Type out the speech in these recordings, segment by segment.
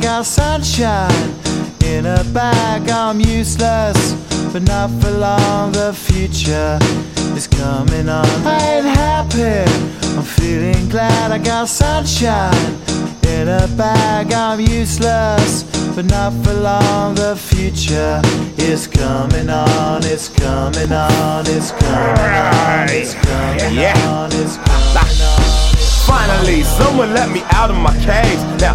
got sunshine in a bag. I'm useless, but not for long. The future is coming on. I ain't happy. I'm feeling glad I got sunshine in a bag. I'm useless, but not for long. The future is coming on. It's coming on. It's coming on. It's coming Yeah. on. It's coming on. Finally, someone let me out of my cage. Now,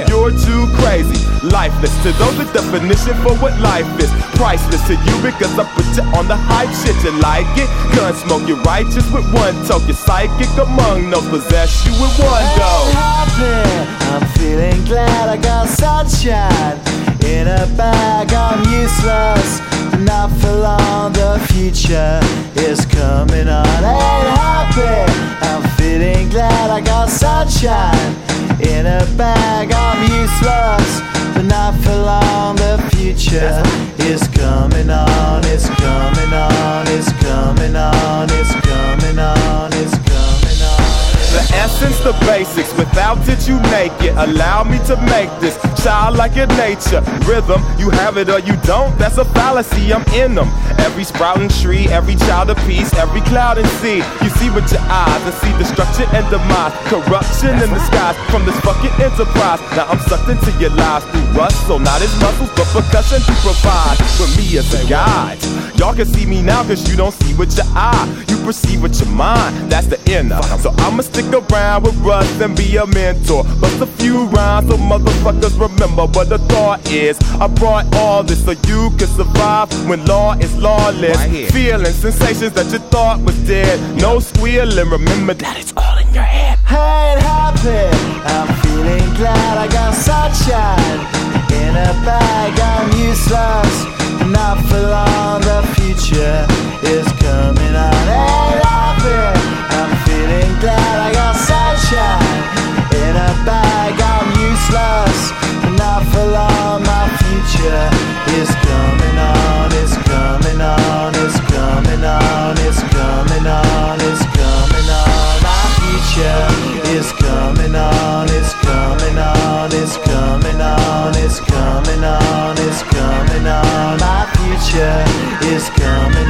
you're too crazy. Lifeless to those, the definition for what life is. Priceless to you because I put you on the hype shit. You like it? Gun smoke, you're righteous with one toke. You're psychic among no possess you with one go. I'm feeling glad I got sunshine in a bag. I'm useless, not for long. The future is coming on. Ain't happy. I'm feeling glad I got sunshine in a bag. I'm useless, but not for long. The future is coming on. It's the basics. Without it, you make it. Allow me to make this child like your nature. Rhythm, you have it or you don't. That's a fallacy. I'm in them. Every sprouting tree, every child of peace, every cloud and sea. You see with your eyes and see destruction and demise. Corruption in the skies from this fucking enterprise. Now I'm sucked into your lives through rust. So not his muscles, but percussion to provide for me as a guide. Y'all can see me now cause you don't see with your eye. You perceive with your mind. That's the inner. So I'ma stick around with Russ and be a mentor. Bust a few rhymes so motherfuckers remember what the thought is. I brought all this so you can survive when law is lawless. Feeling sensations that you thought was dead. No squealing. Remember that it's all in your head. I ain't happy. I'm feeling glad I got sunshine in a bag. I'm useless, not for long. The future is coming on. Is coming